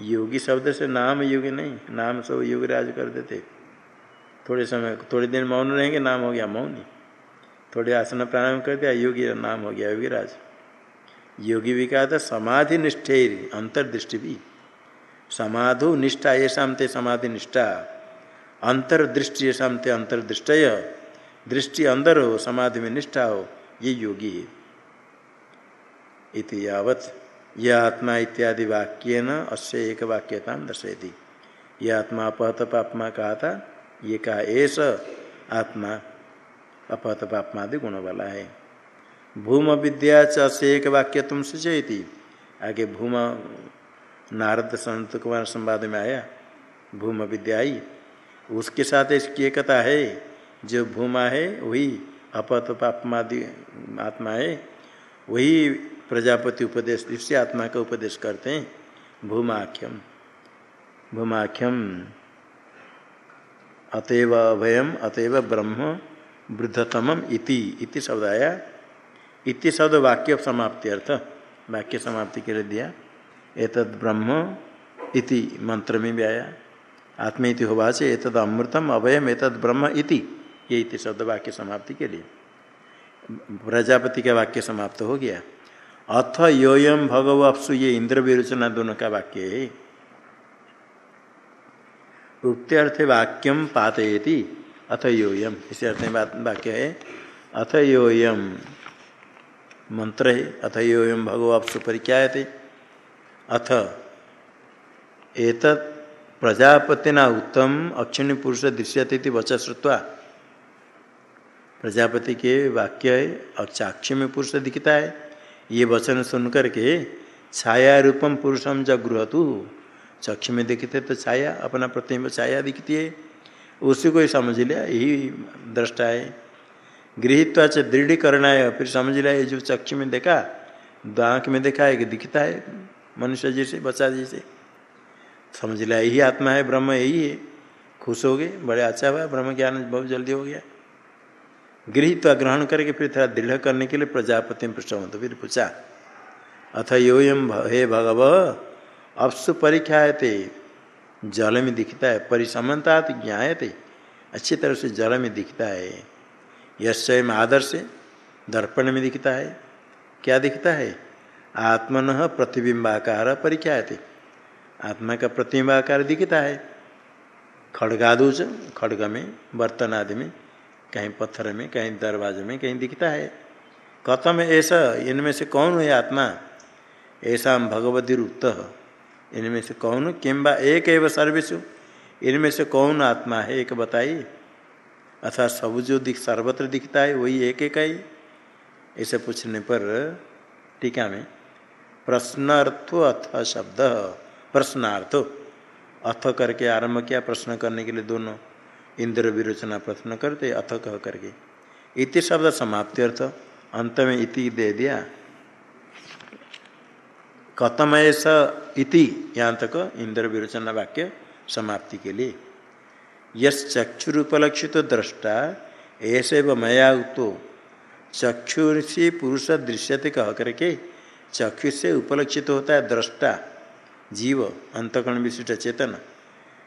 योगी शब्द से नाम योगी नहीं, नाम सब योगी राज कर देते। थोड़े समय, थोड़े दिन मौन रहेंगे, नाम हो गया मौनी थोड़े आसन प्राणायाम कर दिया, योगी नाम हो गया योगी राज योगी भी कहा था, समाधि निष्ठे अंतर्दृष्टि भी। समाधु निष्ठा, ये शामते समाधि निष्ठा। अंतर्दृष्टि, ये शामते अंतर्दृष्टय। दृष्टि अंदर हो, समाधि में निष्ठा हो, ये योगी है। इति यावत यह आत्मा इत्यादि वाक्य न अश्य एक वाक्यता दर्शयती। यह आत्मा अपहत पापमा कहा था ये कहा ऐस आत्मा अपहत पापमादि गुण वाला है भूम विद्या से एक वाक्य तुम सूचयती आगे भूम नारद संत कुमार संवाद में आया भूम विद्या उसके साथ इसकी एकता है जो भूमा है वही अपत पापमादि आत्मा है वही प्रजापति उपदेश इससे आत्मा का उपदेश करते हैं भूमाख्यम भूमाख्यम अतएव अभयम अतएव ब्रह्म वृद्धतम इति इति शब्द आया। इति शब्द वाक्य समाप्ति अर्थ, वाक्य समाप्ति के लिए दिया। एतद ब्रह्म इति मंत्र में भी आया। आत्म इति होवा से एतद अमृतम अभयम एतद ब्रह्म इति, ये इति शब्द वाक्य समाप्ति के लिए। प्रजापति का वाक्य समाप्त हो गया। अथ योयम भगवत्सु ये इंद्र विरोचना दोनों का वाक्य है। उक्त्यर्थ वाक्यम पातयति। अथ योयम। इसी अर्थ वाक्य है। अथ योयम। मंत्र है। अथ योयम भगवाप्सु परिख्यायते अथ। एक प्रजापतिना उत्तम अक्षिणी पुरुष दृश्यते वच श्रुवा प्रजापति के वाक्य अक्षाक्षी में पुरुष दिखता है। ये वचन सुन करके छाया रूपम पुरुषम जगृहतु चक्षु में दिखते तो छाया, अपना प्रतिम्ब छाया दिखती है। उसी को ही समझ लिया, यही दृष्टा है। गृहित्वा च दृढ़ीकरण है फिर समझ लिया, ये जो चक्षु में देखा दांक में देखा है कि दिखता है मनुष्य जैसे, बच्चा जैसे। समझ लिया, यही आत्मा है, ब्रह्म यही है। खुश हो गए, बड़े अच्छा हुआ, ब्रह्म ज्ञान बहुत जल्दी हो गया। गृहित ग्रहण करके फिर थोड़ा दृढ़ करने के लिए प्रजापति में पृष्ठ तो फिर पूछा, अथ योयम हे भगव अपसु परीक्षाते जल में दिखता है परिसमता तो ज्ञाते अच्छी तरह से जल में दिखता है। यश्चय में आदर्श दर्पण में दिखता है। क्या दिखता है? आत्मन प्रतिबिंबाकार परिख्याते आत्मा का प्रतिबिंबाकार दिखता है। खड़गादुज खड़ग में बर्तन आदि में, कहीं पत्थर में, कहीं दरवाजे में कहीं दिखता है। कथम ऐसा, इनमें से कौन है आत्मा? ऐसा भगवती रुत इनमें से कौन? किम्बा एक एवं सर्विसु इनमें से कौन आत्मा है? एक बताइए अर्थात सब जो दिख, सर्वत्र दिखता है, वही एक एक ही। ऐसे पूछने पर टीका में प्रश्नार्थ अथ शब्द। प्रश्नार्थ। अथ करके आरंभ किया, प्रश्न करने के लिए दोनों इंद्र विरोचना प्रश्न करते, अथ कह करके। इति शब्द समाप्ति अर्थ। अंत में इति दे दिया। कतम ऐसा इति यहाँ तक इंद्र विरोचना वाक्य समाप्ति के लिए। यश चक्षुरुपलक्षित तो दृष्टा ऐसे व मया तो चक्षुर से पुरुष दृश्यते कह करके चक्षु से उपलक्षित होता है दृष्टा, जीव, अंतकरण विशिष्ट चेतन।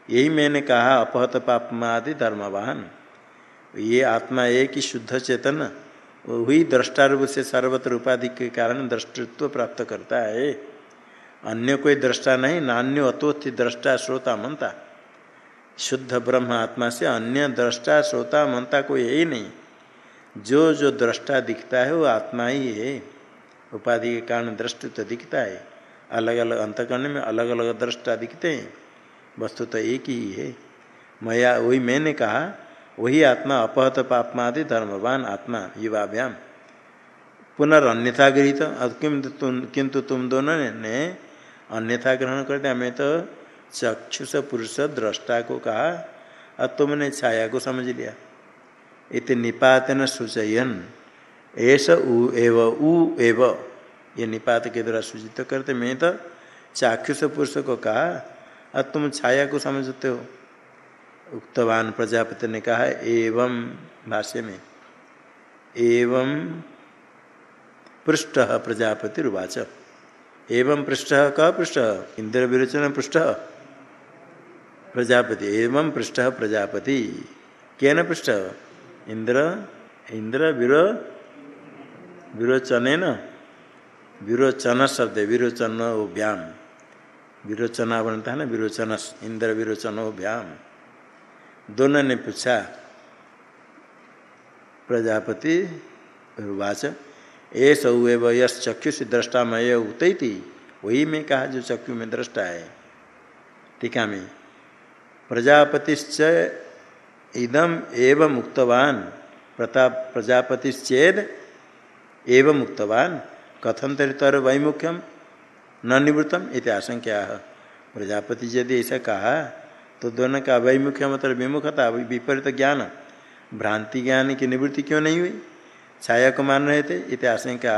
यही मैंने कहा, अपहत पापमादि धर्मवाहन। ये आत्मा एक ही शुद्ध चेतन हुई दृष्टारूप से सर्वत्र उपाधि के कारण दृष्टित्व प्राप्त करता है। अन्य कोई दृष्टा नहीं नान्यो अतोथि दृष्टा श्रोता मनता शुद्ध ब्रह्म आत्मा से अन्य दृष्टा श्रोता मनता कोई है ही नहीं। जो जो दृष्टा दिखता है, वो आत्मा ही है। उपाधि के कारण दृष्टि तो दिखता है। अलग अलग अंतकरण में अलग अलग दृष्टा दिखते हैं। वस्तु तो एक ही है। मया, वही मैंने कहा, वही आत्मा अपहत पापमादि धर्मवान आत्मा, युवाभ्याम। पुनर्न्यथा गृहित किंतु तुम किंतु तुम दोनों ने अन्यथा ग्रहण कर दिया मैं तो चक्षुष पुरुष दृष्टा को कहा और तुमने छाया को समझ लिया। इत निपातन सूचयन। ऐसा उ एव उ एव। ये निपात के द्वारा सूचित करते मैं तो चाक्षुष पुरुष को कहा और तुम छाया को समझते हो। उक्तवान प्रजापति ने कहा, एवं भाष्य में, एवं पृष्ठ प्रजापति रुवाच एवं पृष्ठ क पृष्ठ? इंद्र विरोचन पृष्ठ? प्रजापति। एवं पृष्ठ प्रजापति। केन पृष्ठ? इंद्र इंद्र विरो विरोचन विरोचन शब्द विरोचन व्याम विरोचना बनता है ना विरोचन इंद्र विरोचन व्याम दोनों ने पूछा प्रजापति वाच ए सौ यश चक्षु से दृष्टा मय उतई वही में कहा जो चक्षु में दृष्टा है। टीका में प्रजापतिश्च इदम एवं मुक्तवान। प्रताप प्रजापतिश्चेद एवं मुक्तवान। कथन तर वैमुख्यम न निवृत्तम इत आशंका प्रजापति यदि ऐसा कहा तो दोनों का वैमुख्य मतलब विमुखता, विपरीत ज्ञान। भ्रांति ज्ञान की निवृत्ति क्यों नहीं हुई? छाया को मान रहे थे इत आशंका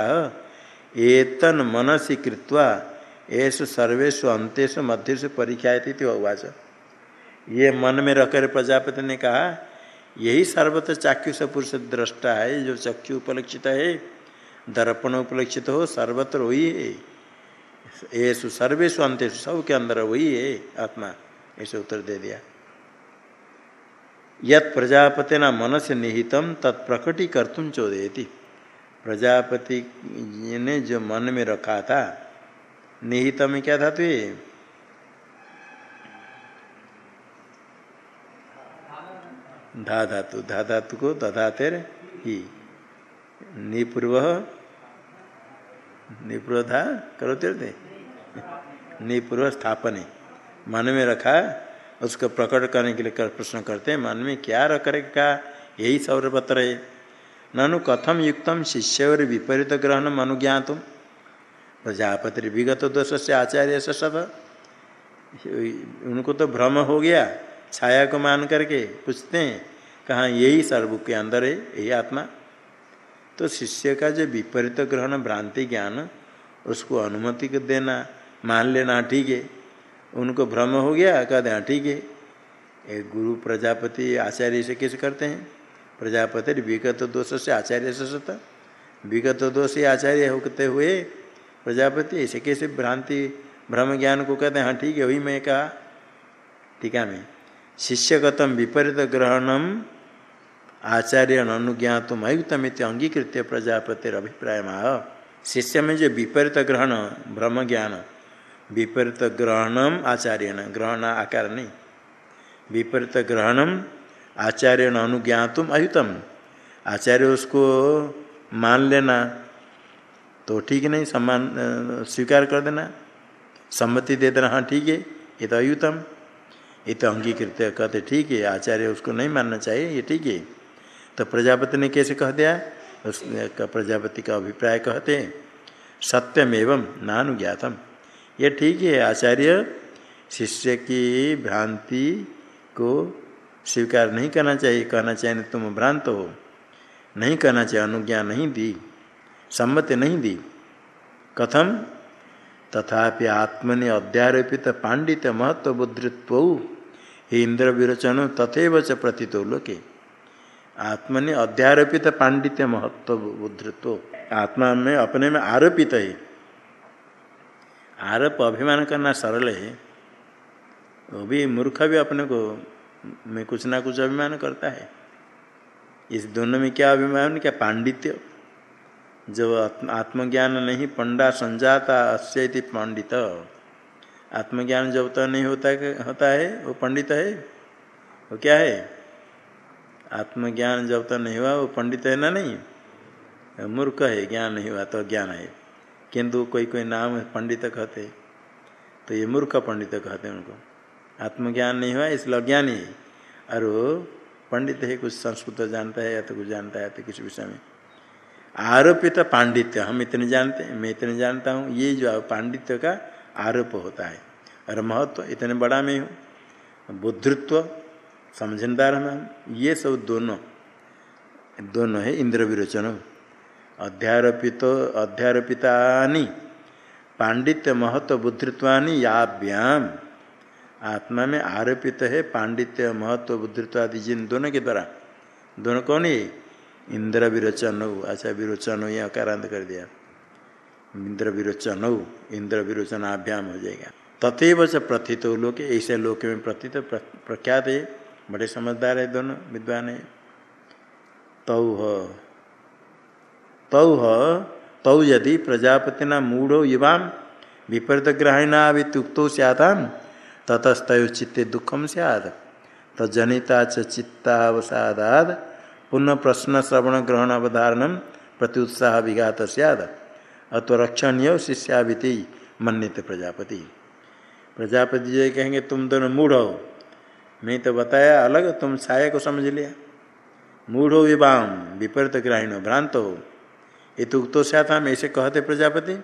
एतन मनसी कृत्वा ऐसु सर्वेशु अंतेषु मध्यु परीक्षा थी उवाच ये मन में रखकर प्रजापति ने कहा, यही सर्वत्र चाक्षुष पुरुष दृष्टा है, जो चक्षु उपलक्षित है, दर्पण उपलक्षित हो, सर्वत्र वही है। ये सर्वेशु अंत सब के अंदर वही है आत्मा, ऐसे उत्तर दे दिया। यत प्रजापति न मन से निहितम तत्प्रकटी कर तुम चौदयती। प्रजापति ने जो मन में रखा था निहित में क्या था तो ये? धा धातु धा धातु को दधातेर ही। निपूर्व निपूर्व धा करो तेरते निपूर्व स्थापने मन में रखा उसको प्रकट करने के लिए कर प्रश्न करते हैं, मन में क्या रख का यही सौरपत्र है। ननु कथम युक्तम शिष्य और विपरीत ग्रहण अनुज्ञातुम। प्रजापति विगत दोष से आचार्य से सब। उनको तो भ्रम हो गया, छाया को मान करके पूछते हैं, कहाँ यही सर्व के अंदर है, यही आत्मा? तो शिष्य का जो विपरीत ग्रहण भ्रांति ज्ञान, उसको अनुमति देना, मान लेना ठीक है। उनको भ्रम हो गया कहते हैं, ठीक है। एक गुरु प्रजापति आचार्य से कैसे करते हैं? प्रजापति विगत दोष से आचार्य से सता। विगत दोष से आचार्य होते हुए प्रजापति ऐसे कैसे भ्रांति, भ्रम ज्ञान को कहते हैं हाँ ठीक है, वही मैं कहा। टीका में। शिष्यगतम विपरीत ग्रहणम आचार्य अनुज्ञातम अयुक्तमित अंगीकृत प्रजापतिर अभिप्राय शिष्य में जो विपरीत ग्रहण ब्रह्म ज्ञान विपरीत ग्रहणम आचार्य न ग्रहण आकार नहीं। विपरीत ग्रहणम आचार्य न अनुज्ञातुम अयुतम। आचार्य उसको मान लेना तो ठीक नहीं, सम्मान स्वीकार कर देना। सम्मति दे देना हाँ ठीक है, ये तो अयुतम। ये तो अंगीकृत कहते, ठीक है, आचार्य उसको नहीं मानना चाहिए, ये ठीक है। तो प्रजापति ने कैसे कह दिया? उस, प्रजापति का अभिप्राय कहते सत्यम एवं नानुज्ञातम। ये ठीक है, आचार्य। शिष्य की भ्रांति को स्वीकार नहीं करना चाहिए। कहना चाहिए तुम भ्रांत हो। नहीं करना चाहिए, अनुज्ञा नहीं दी, सम्मति नहीं दी। कथम? तथापि आत्मनि अध्यारोपित पांडित महत्व बुद्धित्व इंद्र विरोचन तथेव च प्रतीतो लोके। आत्मनि अध्यारोपित पांडित्य महत्व बुद्धित्व। आत्मा में, अपने में आरोपित है। आरोप अभिमान करना सरल है। वो भी मूर्ख भी अपने को में कुछ ना कुछ अभिमान करता है। इस दोनों में क्या अभिमान, क्या पांडित्य? जब आत्मज्ञान नहीं, पंडा संजाता अस्य पंडित। आत्मज्ञान जब तक नहीं होता होता है, वो पंडित है। वो क्या है? आत्मज्ञान जब तक नहीं हुआ, वो पंडित है ना नहीं? मूर्ख है, ज्ञान नहीं हुआ तो ज्ञान है। किंतु कोई कोई नाम पंडित कहते। तो ये मूर्ख पंडित कहते हैं उनको। आत्मज्ञान नहीं हुआ, इसलिए अज्ञानी है। और पंडित है, कुछ संस्कृत जानता है या तो कुछ जानता है तो किसी विषय में। आरोपित पांडित्य, हम इतने जानते हैं, मैं इतने जानता हूँ, ये जो पांडित्य का आरोप होता है। और महत्व इतने बड़ा में हूँ। बुद्धित्व समझदार हम ये सब दोनों दोनों है इंद्र विरोचन अध्यारोपित अध्यारोपिता पांडित्य महत्व बुद्धित्वानी याभ्याम। आत्मा में आरोपित है पांडित्य महत्व बुद्धित्व आदि जिन दोनों के द्वारा। दोनों कौन है? इंद्र विरोचन अच्छा विरोचन, ये अकारांत कर दिया। इंद्र विरोचन हो इंद्र विरोचनाभ्याम हो जाएगा। तथेव से प्रथित लोक, ऐसे लोक में प्रथित प्रख्यात है। बड़े समझदार है दोनों विद्वान है। तौ तौ तौ तौ यदि प्रजापतिना मूढ़ो युवाम विपरीत ग्रहणा वित्युक्तो सैता ततस्तव चित्ते दुखम सैद तजनिता चित्तावसादाद पुनः प्रश्न श्रवण ग्रहण अवधारण प्रति उत्साह विघात सैद अत्वरक्षणीय शिष्याविति मन्यते प्रजापति। प्रजापति जी कहेंगे, तुम दोनों मूढ़ हो। मैं तो बताया अलग, तुम छाया को समझ लिया। मूढ़ हो विवाम विपरीत ग्राहीण भ्रांत हो। ये तो तो था ऐसे कहते प्रजापति,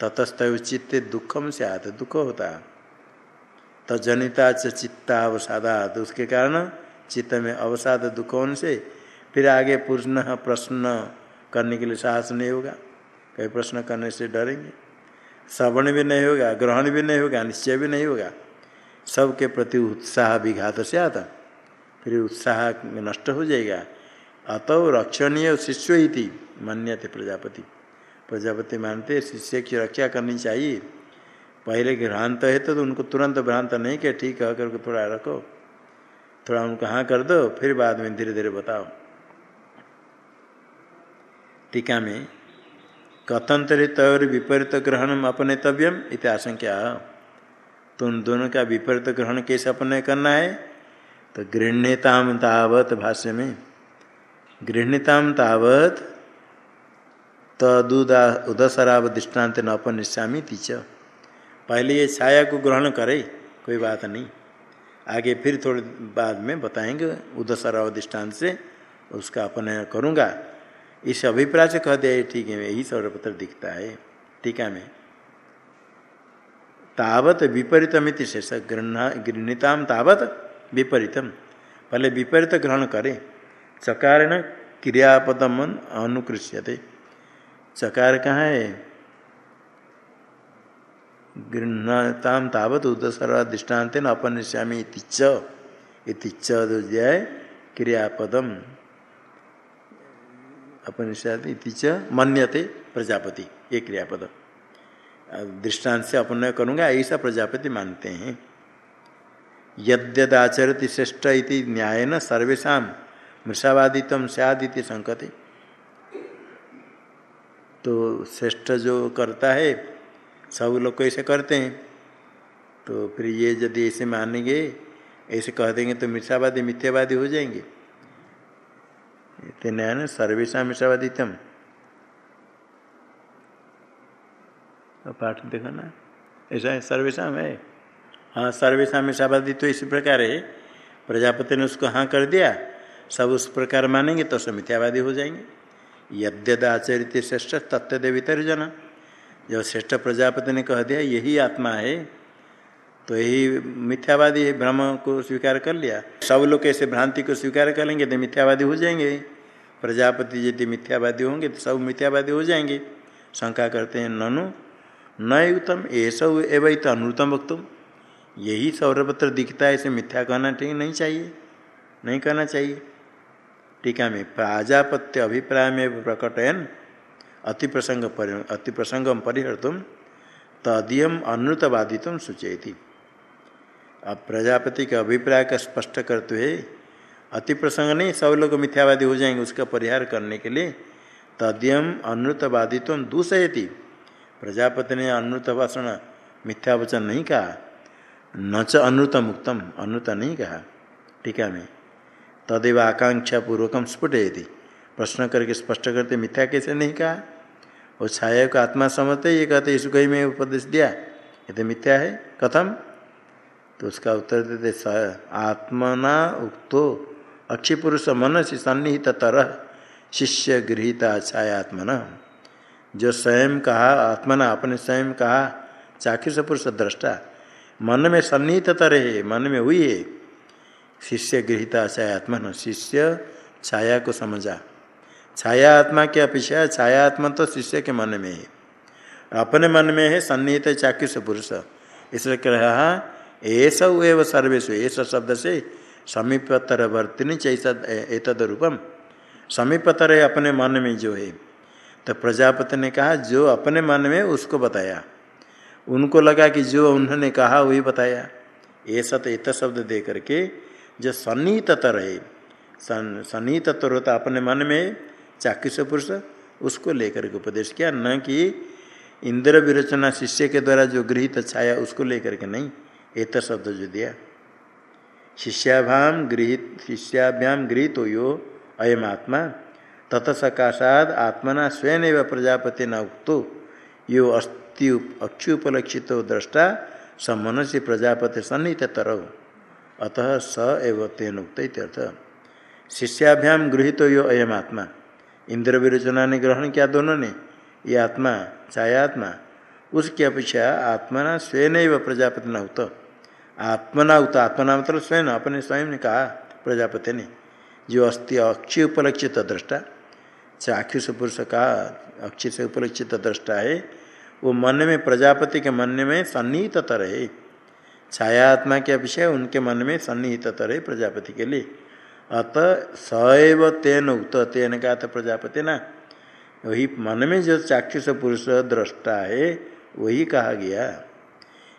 ततस्त चित्ते दुखम आते दुख होता। तजनिता चित्ता अवसादात, उसके कारण चित्त में अवसाद दुख होने से फिर आगे पूर्ण प्रश्न करने के लिए साहस नहीं होगा। कई प्रश्न करने से डरेंगे। श्रवण भी नहीं होगा, ग्रहण भी नहीं होगा, निश्चय भी नहीं होगा। सबके प्रति उत्साह विघात से आता फिर उत्साह नष्ट हो जाएगा। अतः रक्षणीय शिष्य ही थी मान्यते प्रजापति। प्रजापति मानते शिष्य की रक्षा करनी चाहिए। पहले भ्रांत है तो, तो उनको तुरंत भ्रांत नहीं कि ठीक है करके थोड़ा रखो। थोड़ा उनको हाँ कर दो फिर बाद में धीरे धीरे बताओ। टीका में कथंतरित और विपरीत ग्रहण अपने तव्यम इत आशंका। तो उन दोनों का विपरीत ग्रहण कैसे अपने करना है? तो गृहणीताम तावत भाष्य में गृहणीताम तावत तदुदा उदसराव दृष्टांत न अपनिष्यामी तीच पहले ये छाया को ग्रहण करे, कोई बात नहीं। आगे फिर थोड़े बाद में बताएँगे उदसराव दृष्टांत से, उसका अपने करूँगा। इस अभिप्राय से कह दिया, ठीक है, यही सर्वपत्र दिखता है। टीका में। तावत विपरीतमित शेष गृहणीताम तावत विपरीतम। पहले विपरीत ग्रहण करे। चकार न क्रियापदम अनुकृष्यते। चकार कहाँ है? गृहताम तावत उदसर्वा दृष्टांत न अपनिष्यामी इतिच इतिच जाए क्रियापदम। अपनिषद इतिच मन्यते प्रजापति, ये क्रियापद। दृष्टांत से अपनय करूँगा, ऐसा प्रजापति मानते हैं। यद्यदाचरति श्रेष्ठ इति न्याय न सर्वेशा मृषावादितम सदिति संकते। तो श्रेष्ठ जो करता है, सब लोग कैसे करते हैं। तो फिर ये यदि ऐसे मानेंगे, ऐसे कह देंगे तो मिथ्यावादी मिथ्यावादी हो जाएँगे। न्याय सर्वेशा मिश्रावादितम पाठ देखो ना, ऐसा है, सर्वेशा है। हाँ सर्वेशा मिश्रावादी तो इसी प्रकार है। प्रजापति ने उसको हाँ कर दिया सब उस प्रकार मानेंगे तो सब मिथ्यावादी हो जाएँगे। यद्यद आचरित श्रेष्ठ तत्व देवितर जना जब श्रेष्ठ प्रजापति ने कह दिया, यही आत्मा है तो यही मिथ्यावादी ब्रह्म को स्वीकार कर लिया। सब लोग ऐसे भ्रांति को स्वीकार कर लेंगे तो मिथ्यावादी हो जाएँगे। प्रजापति यदि मिथ्यावादी होंगे तो सब मिथ्यावादी हो जाएँगे। शंका करते हैं, ननु न उत्तम ऐसा एवं तो अनुतम वक्तुम। यही सौरपत्र दिखता है, इसे मिथ्या कहना ठीक नहीं चाहिए, नहीं कहना चाहिए। टीका में प्राजापत्य अभिप्राय में प्रकटयन अति प्रसंग परि अति प्रसंगम परिहर्तुम तदीयम अनुतवादितुम सूचयती। अब प्रजापति के अभिप्राय का स्पष्ट करते हुए अति प्रसंग नहीं सब लोग मिथ्यावादी हो जाएँगे उसका परिहार करने के लिए, तद्यम अनुतवादित्व दूषयती। प्रजापति ने अनुत भाषण मिथ्या वचन नहीं कहा, न च अनुत मुक्तम अनुत नहीं कहा। टीका में तदेव आकांक्षा पूर्वकम स्फुटयती। प्रश्न करके स्पष्ट करते, मिथ्या कैसे नहीं कहा? और छाया को आत्मा समझते ये कहते इसको ही में उपदेश दिया। ये तो मिथ्या है। कथम? तो उसका उत्तर देते आत्मना उक्तो अक्षय पुरुष मन से सन्निहित तरह शिष्य गृहिता छायात्मना। जो स्वयं कहा, आत्मना अपने स्वयं कहा, चाक्षुष पुरुष दृष्टा। मन में सन्निहित रहे मन में हुई है। शिष्य गृहिता छाया छायात्मा शिष्य छाया को समझा। छाया आत्मा की अपेक्षा, छाया आत्मा तो शिष्य के मन में है। अपने मन में है सन्निहित चाक्षुष पुरुष। इसलिए कह ऐसा एव सर्वेश, ऐसा शब्द से समीपतर वर्तिनी चैतद रूपम। समीपतर है अपने मन में जो है। तो प्रजापति ने कहा, जो अपने मन में, उसको बताया। उनको लगा कि जो उन्होंने कहा, वही बताया। ऐसा तो इत शब्द दे करके जो सन्निहितर है सन्निहितर होता अपने मन में चाक्षुष पुरुष, उसको लेकर के उपदेश किया, न कि इंद्र विरचना शिष्य के द्वारा जो गृहित छाया, उसको लेकर के नहीं। एत शब्द जो दिया। शिष्याभ्याम गृहित शिष्याभ्याम गृहित हो यो अयम आत्मा। तत सकाशाद आत्मना स्वयं एवं प्रजापति न उक्तो। यो अस्थि अक्षुपलक्षित दृष्टा समन से प्रजापति सन्निहित तरह अतः स एव तेन उक्त शिष्याभ्याम गृहित तो यो अयम आत्मा इंद्र विरोचना ने ग्रहण किया दोनों ने, ये आत्मा, छायात्मा, उसकी अपेक्षा आत्मना स्वयं प्रजापति न होता। आत्मना उत, आत्मना मतलब स्वयं, अपने स्वयं ने कहा, प्रजापति ने, जो अस्थि अक्षय उपलक्षित दृष्टा, चाक्षुष पुरुष का अक्षय से उपलक्षित दृष्टा है, वो मन में, प्रजापति के मन में सन्निहित रहे। छायात्मा के अपेक्षा उनके मन में सन्निहित रहे प्रजापति के लिए। अत सैव तेन उक्त, तेन का तो प्रजापति ना। वही मन में जो चाक्षुष पुरुष दृष्टा है, वही कहा गया।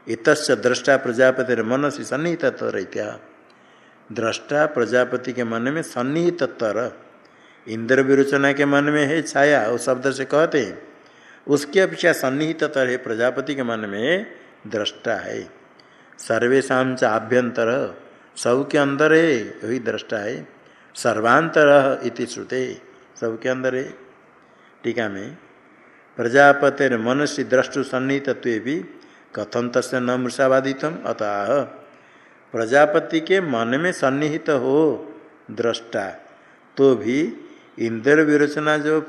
इत दृष्टा प्रजापति मन से सन्निहित रहत्या। दृष्टा प्रजापति के मन में सन्निहित तर इंद्र विरोचना के मन में है छाया उस शब्द से कहते हैं। उसकी अपेक्षा सन्निहित तर है प्रजापति के मन में दृष्टा है। सर्वेशा च आभ्यंतर सब के अंदर है वही दृष्टा है। सर्वांतर इति श्रुते, सबके अंदर। है टीका में? प्रजापतिर मनसी द्रष्टु सन्निहित्व भी कथम तस् न मृषावादितम अतः। प्रजापति के मन में सन्निहित हो दृष्टा तो भी इंद्र विरोचना जो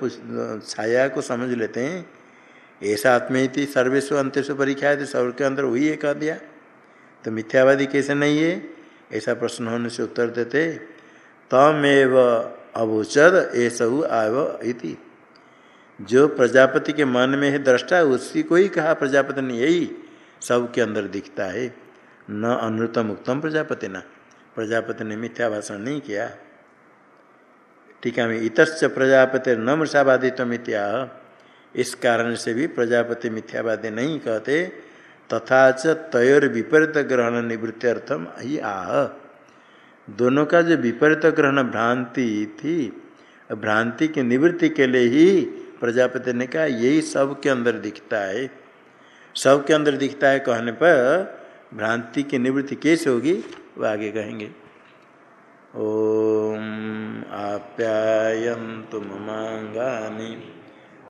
छाया को समझ लेते हैं, ऐसा आत्मी सर्वेशु अंत्यु परीक्षा है सबके अंदर वही कह दिया तो मिथ्यावादी कैसे नहीं है? ऐसा प्रश्न होने से उत्तर देते, तमेव अभोचद ऐसा आव इति। जो प्रजापति के मन में है दृष्टा, उसी को ही कहा प्रजापति ने, यही सबके अंदर दिखता है। न अनुतम उत्तम प्रजापति न। प्रजापति ने मिथ्या भाषण नहीं किया। टीका में इतच प्रजापति न मृषावादित्व मिथ्या इस कारण से भी प्रजापति मिथ्यावादी नहीं कहते। तथा च तयर विपरीत ग्रहण निवृत्ति अर्थम ही आह। दोनों का जो विपरीत ग्रहण भ्रांति थी, भ्रांति की निवृत्ति के लिए ही प्रजापति ने कहा, यही सब के अंदर दिखता है। सब के अंदर दिखता है कहने पर भ्रांति की निवृत्ति कैसे होगी वो आगे कहेंगे। ओम आप्यायन तुम मांगानी